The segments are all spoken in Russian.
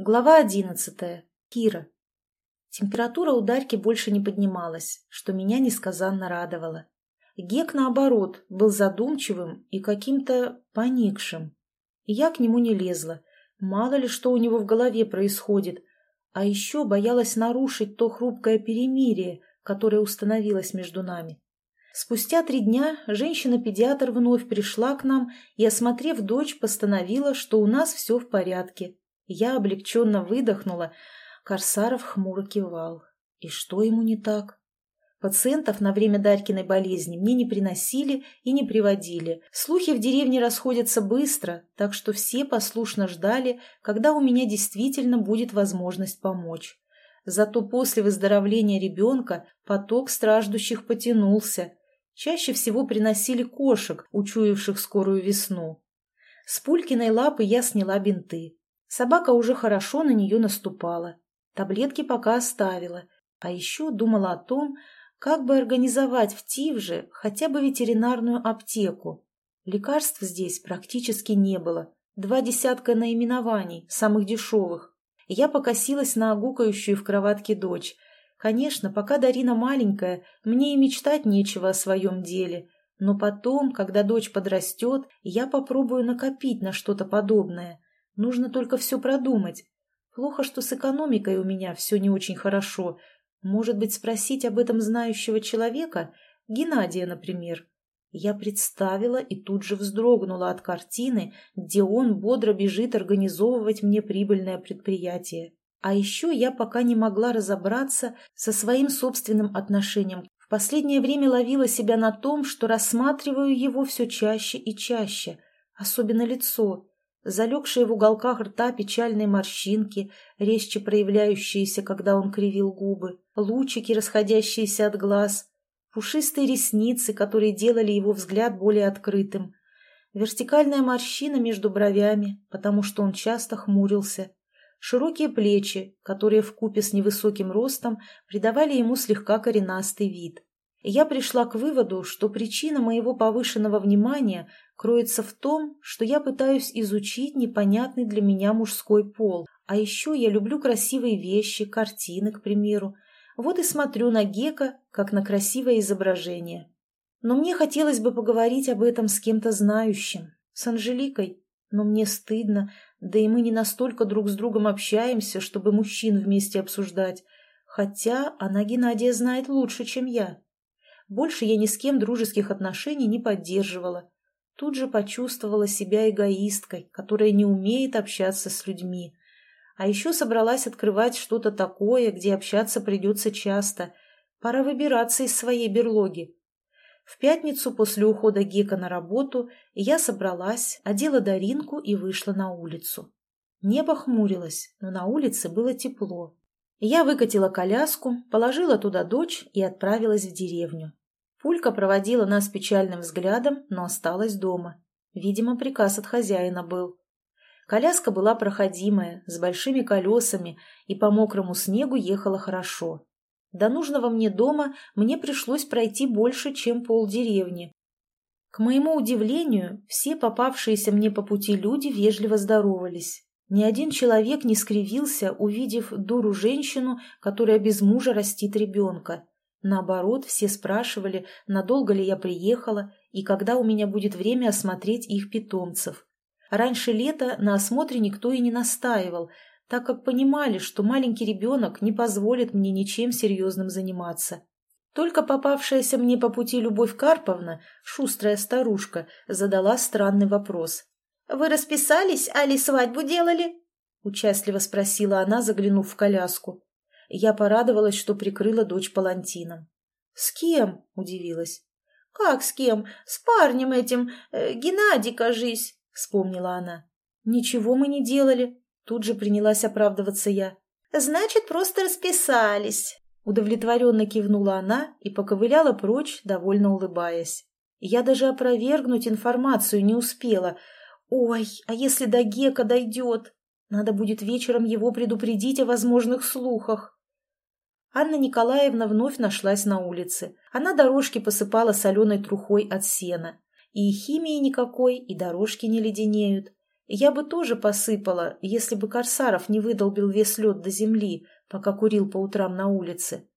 Глава одиннадцатая. Кира. Температура у Дарьки больше не поднималась, что меня несказанно радовало. Гек, наоборот, был задумчивым и каким-то поникшим. Я к нему не лезла. Мало ли что у него в голове происходит. А еще боялась нарушить то хрупкое перемирие, которое установилось между нами. Спустя три дня женщина-педиатр вновь пришла к нам и, осмотрев дочь, постановила, что у нас все в порядке, я облегченно выдохнула. Корсаров хмуро кивал. И что ему не так? Пациентов на время Дарькиной болезни мне не приносили и не приводили. Слухи в деревне расходятся быстро, так что все послушно ждали, когда у меня действительно будет возможность помочь. Зато после выздоровления ребенка поток страждущих потянулся. Чаще всего приносили кошек, учуявших скорую весну. С Пулькиной лапы я сняла бинты. Собака уже хорошо на нее наступала. Таблетки пока оставила. А еще думала о том, как бы организовать в Тивже хотя бы ветеринарную аптеку. Лекарств здесь практически не было. Два десятка наименований, самых дешевых. Я покосилась на огукающую в кроватке дочь. Конечно, пока Дарина маленькая, мне и мечтать нечего о своем деле. Но потом, когда дочь подрастет, я попробую накопить на что-то подобное – Нужно только все продумать. Плохо, что с экономикой у меня все не очень хорошо. Может быть, спросить об этом знающего человека? Геннадия, например. Я представила и тут же вздрогнула от картины, где он бодро бежит организовывать мне прибыльное предприятие. А еще я пока не могла разобраться со своим собственным отношением. В последнее время ловила себя на том, что рассматриваю его все чаще и чаще, особенно лицо залегшие в уголках рта печальные морщинки, резче проявляющиеся, когда он кривил губы, лучики, расходящиеся от глаз, пушистые ресницы, которые делали его взгляд более открытым, вертикальная морщина между бровями, потому что он часто хмурился, широкие плечи, которые в купе с невысоким ростом придавали ему слегка коренастый вид. Я пришла к выводу, что причина моего повышенного внимания кроется в том, что я пытаюсь изучить непонятный для меня мужской пол. А еще я люблю красивые вещи, картины, к примеру. Вот и смотрю на Гека, как на красивое изображение. Но мне хотелось бы поговорить об этом с кем-то знающим, с Анжеликой. Но мне стыдно, да и мы не настолько друг с другом общаемся, чтобы мужчин вместе обсуждать. Хотя она Геннадия знает лучше, чем я. Больше я ни с кем дружеских отношений не поддерживала тут же почувствовала себя эгоисткой, которая не умеет общаться с людьми. А еще собралась открывать что-то такое, где общаться придется часто. Пора выбираться из своей берлоги. В пятницу после ухода Гека на работу я собралась, одела Даринку и вышла на улицу. Небо хмурилось, но на улице было тепло. Я выкатила коляску, положила туда дочь и отправилась в деревню. Пулька проводила нас печальным взглядом, но осталась дома. Видимо, приказ от хозяина был. Коляска была проходимая, с большими колесами, и по мокрому снегу ехала хорошо. До нужного мне дома мне пришлось пройти больше, чем полдеревни. К моему удивлению, все попавшиеся мне по пути люди вежливо здоровались. Ни один человек не скривился, увидев дуру-женщину, которая без мужа растит ребенка. Наоборот, все спрашивали, надолго ли я приехала и когда у меня будет время осмотреть их питомцев. Раньше лета на осмотре никто и не настаивал, так как понимали, что маленький ребенок не позволит мне ничем серьезным заниматься. Только попавшаяся мне по пути Любовь Карповна, шустрая старушка, задала странный вопрос. «Вы расписались, али свадьбу делали?» – участливо спросила она, заглянув в коляску. Я порадовалась, что прикрыла дочь палантином. «С кем?» – удивилась. «Как с кем? С парнем этим, э, Геннадий, кажись», – вспомнила она. «Ничего мы не делали», – тут же принялась оправдываться я. «Значит, просто расписались», – удовлетворенно кивнула она и поковыляла прочь, довольно улыбаясь. Я даже опровергнуть информацию не успела. «Ой, а если до Гека дойдет? Надо будет вечером его предупредить о возможных слухах». Анна Николаевна вновь нашлась на улице. Она дорожки посыпала соленой трухой от сена. И химии никакой, и дорожки не леденеют. Я бы тоже посыпала, если бы Корсаров не выдолбил весь лед до земли, пока курил по утрам на улице.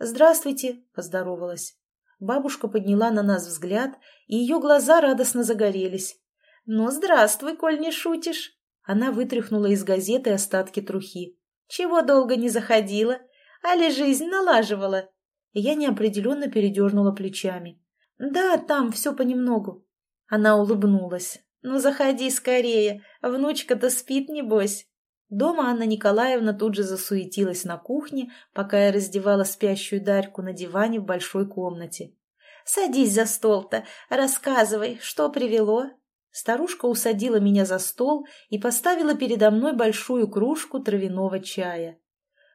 «Здравствуйте», — поздоровалась. Бабушка подняла на нас взгляд, и ее глаза радостно загорелись. «Ну, здравствуй, коль не шутишь!» Она вытряхнула из газеты остатки трухи. «Чего долго не заходила? Али жизнь налаживала?» Я неопределенно передернула плечами. «Да, там все понемногу». Она улыбнулась. «Ну, заходи скорее, внучка-то спит, небось». Дома Анна Николаевна тут же засуетилась на кухне, пока я раздевала спящую Дарьку на диване в большой комнате. «Садись за стол-то, рассказывай, что привело?» Старушка усадила меня за стол и поставила передо мной большую кружку травяного чая.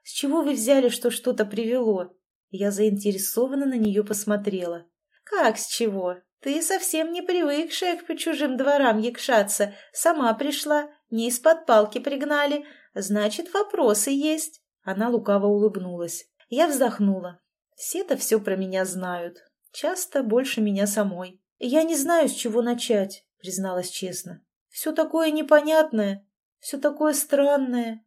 «С чего вы взяли, что что-то привело?» Я заинтересованно на нее посмотрела. «Как с чего? Ты совсем не привыкшая к чужим дворам якшаться. Сама пришла, не из-под палки пригнали. Значит, вопросы есть». Она лукаво улыбнулась. Я вздохнула. Все-то все про меня знают. Часто больше меня самой. Я не знаю, с чего начать призналась честно. «Все такое непонятное, все такое странное».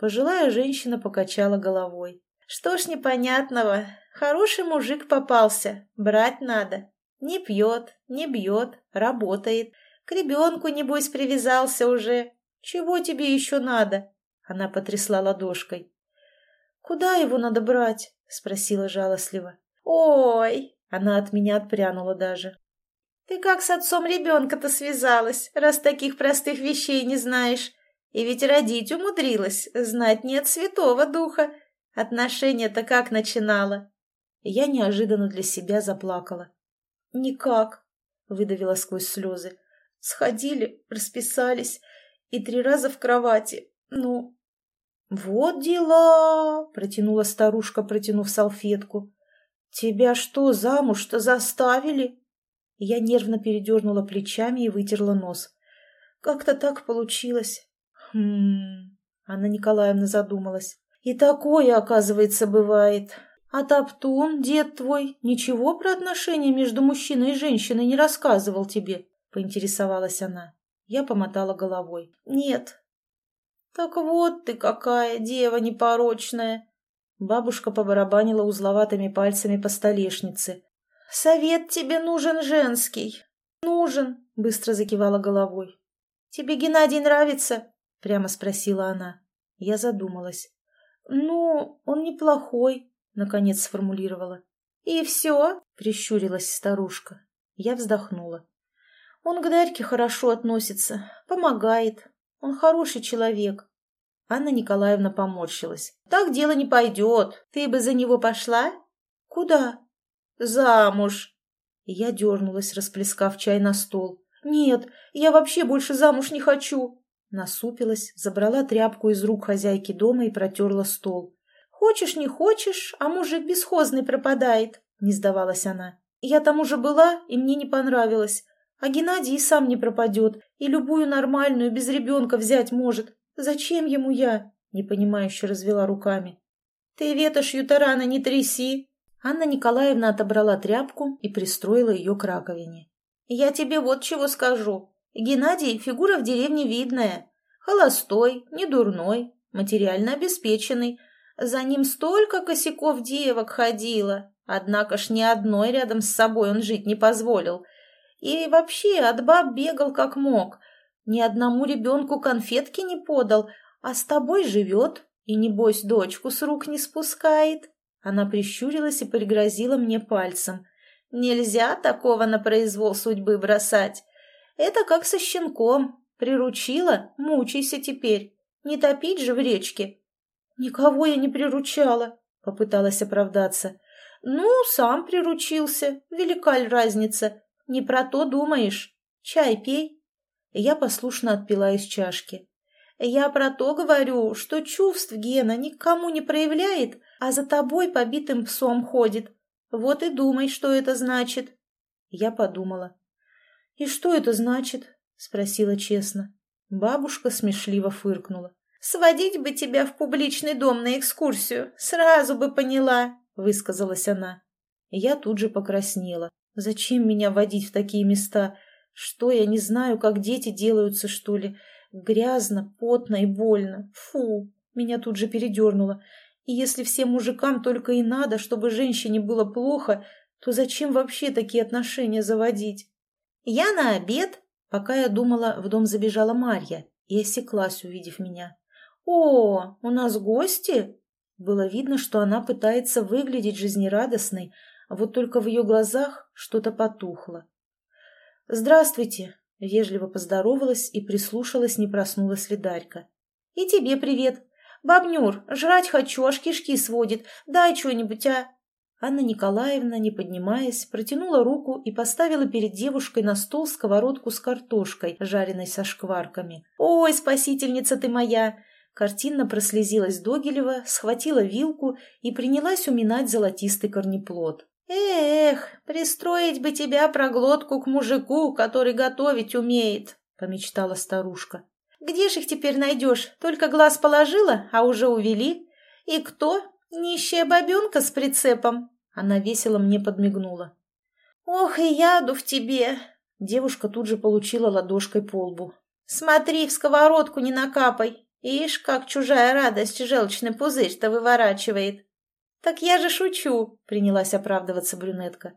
Пожилая женщина покачала головой. «Что ж непонятного? Хороший мужик попался, брать надо. Не пьет, не бьет, работает. К ребенку, небось, привязался уже. Чего тебе еще надо?» Она потрясла ладошкой. «Куда его надо брать?» — спросила жалостливо. «Ой!» — она от меня отпрянула даже. Ты как с отцом ребенка-то связалась, раз таких простых вещей не знаешь? И ведь родить умудрилась, знать нет святого духа. Отношения-то как начинала?» Я неожиданно для себя заплакала. «Никак», — выдавила сквозь слезы. «Сходили, расписались, и три раза в кровати. Ну...» «Вот дела!» — протянула старушка, протянув салфетку. «Тебя что, замуж-то заставили?» Я нервно передернула плечами и вытерла нос. Как-то так получилось. Хм... Анна Николаевна задумалась. И такое, оказывается, бывает. А Топтун, дед твой, ничего про отношения между мужчиной и женщиной не рассказывал тебе? Поинтересовалась она. Я помотала головой. Нет. Так вот ты какая, дева непорочная. Бабушка побарабанила узловатыми пальцами по столешнице. «Совет тебе нужен женский». «Нужен», — быстро закивала головой. «Тебе Геннадий нравится?» — прямо спросила она. Я задумалась. «Ну, он неплохой», — наконец сформулировала. «И все?» — прищурилась старушка. Я вздохнула. «Он к Дарьке хорошо относится, помогает. Он хороший человек». Анна Николаевна поморщилась. «Так дело не пойдет. Ты бы за него пошла?» «Куда?» «Замуж!» Я дернулась, расплескав чай на стол. «Нет, я вообще больше замуж не хочу!» Насупилась, забрала тряпку из рук хозяйки дома и протерла стол. «Хочешь, не хочешь, а мужик бесхозный пропадает», — не сдавалась она. «Я там уже была, и мне не понравилось. А Геннадий и сам не пропадет, и любую нормальную без ребенка взять может. Зачем ему я?» — непонимающе развела руками. «Ты ветошью-то рано не тряси!» Анна Николаевна отобрала тряпку и пристроила ее к раковине. «Я тебе вот чего скажу. Геннадий – фигура в деревне видная. Холостой, недурной, материально обеспеченный. За ним столько косяков девок ходило. Однако ж ни одной рядом с собой он жить не позволил. И вообще от баб бегал как мог. Ни одному ребенку конфетки не подал, а с тобой живет и, небось, дочку с рук не спускает. Она прищурилась и пригрозила мне пальцем. «Нельзя такого на произвол судьбы бросать. Это как со щенком. Приручила? Мучайся теперь. Не топить же в речке». «Никого я не приручала», — попыталась оправдаться. «Ну, сам приручился. Велика ли разница? Не про то думаешь. Чай пей». Я послушно отпила из чашки. «Я про то говорю, что чувств Гена никому не проявляет, а за тобой побитым псом ходит. Вот и думай, что это значит. Я подумала. И что это значит? Спросила честно. Бабушка смешливо фыркнула. «Сводить бы тебя в публичный дом на экскурсию, сразу бы поняла», — высказалась она. Я тут же покраснела. «Зачем меня водить в такие места? Что, я не знаю, как дети делаются, что ли? Грязно, потно и больно. Фу, меня тут же передернуло. И если всем мужикам только и надо, чтобы женщине было плохо, то зачем вообще такие отношения заводить? Я на обед, пока я думала, в дом забежала Марья и осеклась, увидев меня. «О, у нас гости?» Было видно, что она пытается выглядеть жизнерадостной, а вот только в ее глазах что-то потухло. «Здравствуйте!» — вежливо поздоровалась и прислушалась, не проснулась ли Дарька. «И тебе привет! Бабнюр, жрать хочу, аж кишки сводит. Дай что-нибудь, а!» Анна Николаевна, не поднимаясь, протянула руку и поставила перед девушкой на стол сковородку с картошкой, жареной со шкварками. «Ой, спасительница ты моя!» Картинно прослезилась Догилева, схватила вилку и принялась уминать золотистый корнеплод. «Эх, пристроить бы тебя проглотку к мужику, который готовить умеет», — помечтала старушка. «Где ж их теперь найдешь? Только глаз положила, а уже увели. И кто? Нищая бабенка с прицепом?» Она весело мне подмигнула. «Ох, и яду в тебе!» Девушка тут же получила ладошкой по лбу. «Смотри, в сковородку не накапай. Ишь, как чужая радость желчный пузырь-то выворачивает!» «Так я же шучу», — принялась оправдываться брюнетка.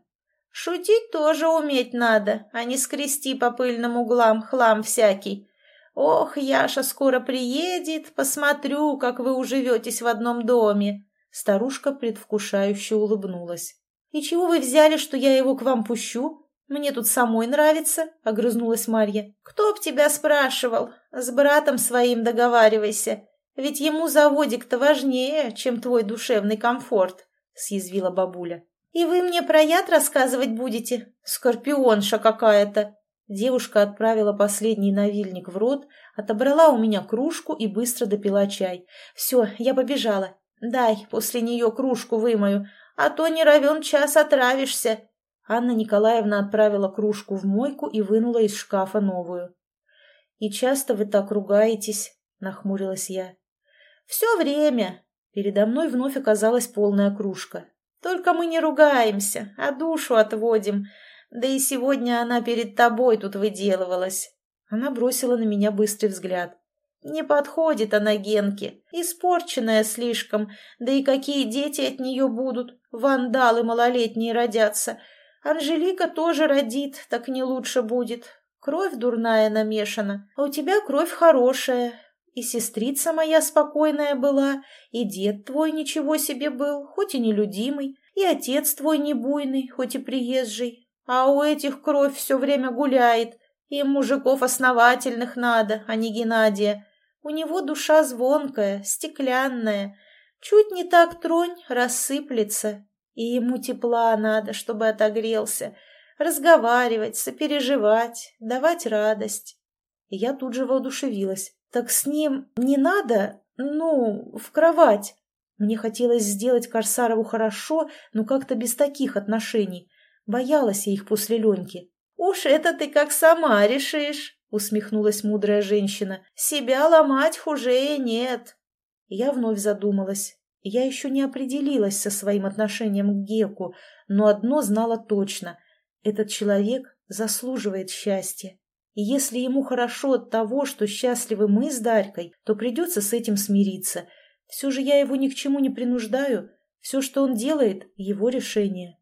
«Шутить тоже уметь надо, а не скрести по пыльным углам хлам всякий. Ох, Яша скоро приедет, посмотрю, как вы уживетесь в одном доме». Старушка предвкушающе улыбнулась. «И чего вы взяли, что я его к вам пущу? Мне тут самой нравится», — огрызнулась Марья. «Кто б тебя спрашивал? С братом своим договаривайся. Ведь ему заводик-то важнее, чем твой душевный комфорт», — съязвила бабуля. «И вы мне про яд рассказывать будете? Скорпионша какая-то!» Девушка отправила последний навильник в рот, отобрала у меня кружку и быстро допила чай. «Все, я побежала. Дай, после нее кружку вымою, а то не равен час отравишься». Анна Николаевна отправила кружку в мойку и вынула из шкафа новую. «И часто вы так ругаетесь?» — нахмурилась я. «Все время!» Передо мной вновь оказалась полная кружка. «Только мы не ругаемся, а душу отводим. Да и сегодня она перед тобой тут выделывалась». Она бросила на меня быстрый взгляд. «Не подходит она Генке, испорченная слишком, да и какие дети от нее будут, вандалы малолетние родятся. Анжелика тоже родит, так не лучше будет. Кровь дурная намешана, а у тебя кровь хорошая, и сестрица моя спокойная была, и дед твой ничего себе был, хоть и нелюдимый, и отец твой не буйный, хоть и приезжий. А у этих кровь все время гуляет, им мужиков основательных надо, а не Геннадия. У него душа звонкая, стеклянная. Чуть не так тронь, рассыплется. И ему тепла надо, чтобы отогрелся. Разговаривать, сопереживать, давать радость. Я тут же воодушевилась. Так с ним не надо, ну, в кровать. Мне хотелось сделать Корсарову хорошо, но как-то без таких отношений. Боялась я их после Леньки. «Уж это ты как сама решишь», — усмехнулась мудрая женщина. «Себя ломать хуже нет». Я вновь задумалась. Я еще не определилась со своим отношением к Геку, но одно знала точно. Этот человек заслуживает счастья. И если ему хорошо от того, что счастливы мы с Дарькой, то придется с этим смириться. Все же я его ни к чему не принуждаю. Все, что он делает, его решение.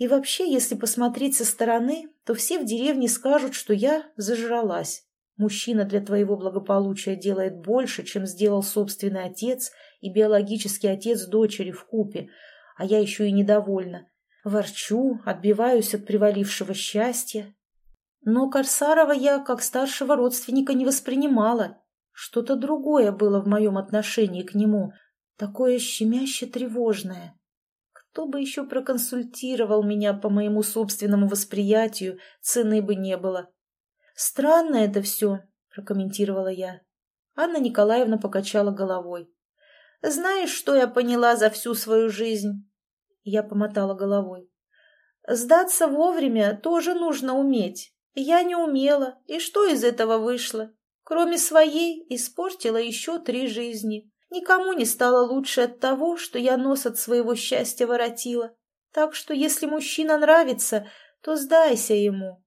И вообще, если посмотреть со стороны, то все в деревне скажут, что я зажралась. Мужчина для твоего благополучия делает больше, чем сделал собственный отец и биологический отец дочери в купе, а я еще и недовольна. Ворчу, отбиваюсь от привалившего счастья, но Корсарова я как старшего родственника не воспринимала. Что-то другое было в моем отношении к нему, такое щемяще тревожное. Кто бы еще проконсультировал меня по моему собственному восприятию, цены бы не было. «Странно это все», — прокомментировала я. Анна Николаевна покачала головой. «Знаешь, что я поняла за всю свою жизнь?» Я помотала головой. «Сдаться вовремя тоже нужно уметь. Я не умела, и что из этого вышло? Кроме своей, испортила еще три жизни. Никому не стало лучше от того, что я нос от своего счастья воротила. Так что, если мужчина нравится, то сдайся ему.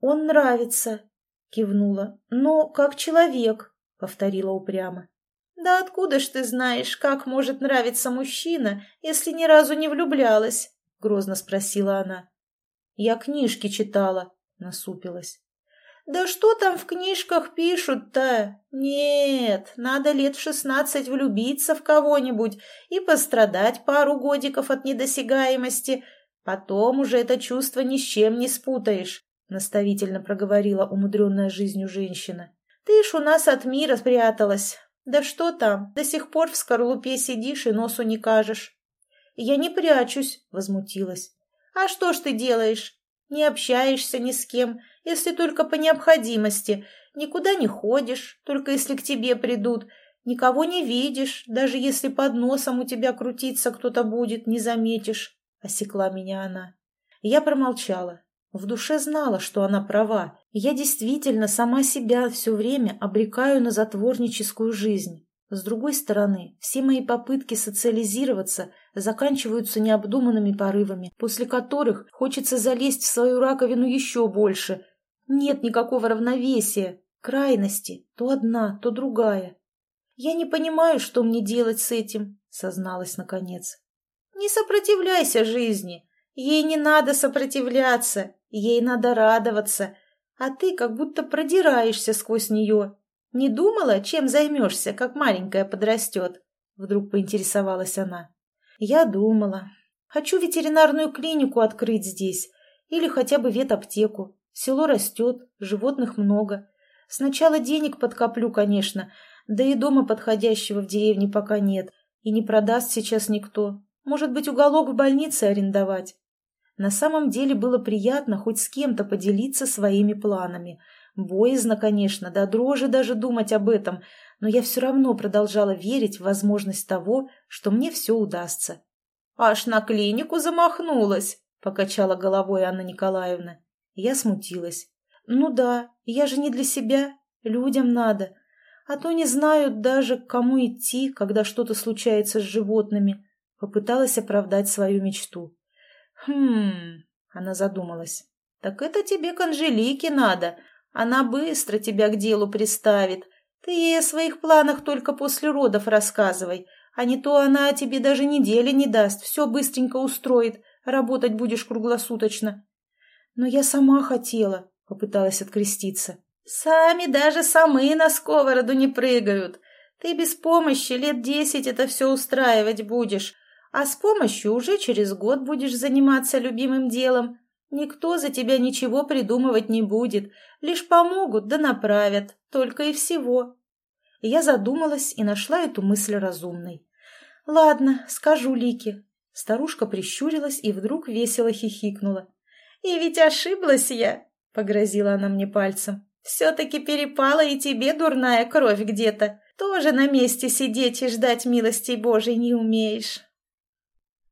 Он нравится, кивнула. «Но как человек», — повторила упрямо. «Да откуда ж ты знаешь, как может нравиться мужчина, если ни разу не влюблялась?» — грозно спросила она. «Я книжки читала», — насупилась. «Да что там в книжках пишут-то? Нет, надо лет в шестнадцать влюбиться в кого-нибудь и пострадать пару годиков от недосягаемости. Потом уже это чувство ни с чем не спутаешь», — наставительно проговорила умудренная жизнью женщина. «Ты ж у нас от мира спряталась. Да что там, до сих пор в скорлупе сидишь и носу не кажешь». «Я не прячусь», — возмутилась. «А что ж ты делаешь? Не общаешься ни с кем, если только по необходимости. Никуда не ходишь, только если к тебе придут. Никого не видишь, даже если под носом у тебя крутиться кто-то будет, не заметишь. Осекла меня она. Я промолчала. В душе знала, что она права. Я действительно сама себя все время обрекаю на затворническую жизнь. С другой стороны, все мои попытки социализироваться заканчиваются необдуманными порывами, после которых хочется залезть в свою раковину еще больше. Нет никакого равновесия, крайности, то одна, то другая. «Я не понимаю, что мне делать с этим», — созналась наконец. «Не сопротивляйся жизни. Ей не надо сопротивляться, ей надо радоваться, а ты как будто продираешься сквозь нее. «Не думала, чем займешься, как маленькая подрастет?» Вдруг поинтересовалась она. «Я думала. Хочу ветеринарную клинику открыть здесь. Или хотя бы ветаптеку. Село растет, животных много. Сначала денег подкоплю, конечно, да и дома подходящего в деревне пока нет. И не продаст сейчас никто. Может быть, уголок в больнице арендовать?» На самом деле было приятно хоть с кем-то поделиться своими планами – Боязно, конечно, до дрожи даже думать об этом, но я все равно продолжала верить в возможность того, что мне все удастся. «Аж на клинику замахнулась!» — покачала головой Анна Николаевна. Я смутилась. «Ну да, я же не для себя, людям надо. А то не знают даже, к кому идти, когда что-то случается с животными». Попыталась оправдать свою мечту. «Хм...» — она задумалась. «Так это тебе к Анжелике надо, она быстро тебя к делу приставит. Ты ей о своих планах только после родов рассказывай, а не то она тебе даже недели не даст, все быстренько устроит, работать будешь круглосуточно. Но я сама хотела, попыталась откреститься. Сами даже самы на сковороду не прыгают. Ты без помощи лет десять это все устраивать будешь, а с помощью уже через год будешь заниматься любимым делом. Никто за тебя ничего придумывать не будет, лишь помогут да направят, только и всего. Я задумалась и нашла эту мысль разумной. «Ладно, скажу Лике». Старушка прищурилась и вдруг весело хихикнула. «И ведь ошиблась я», — погрозила она мне пальцем. «Все-таки перепала и тебе дурная кровь где-то. Тоже на месте сидеть и ждать милостей Божией не умеешь.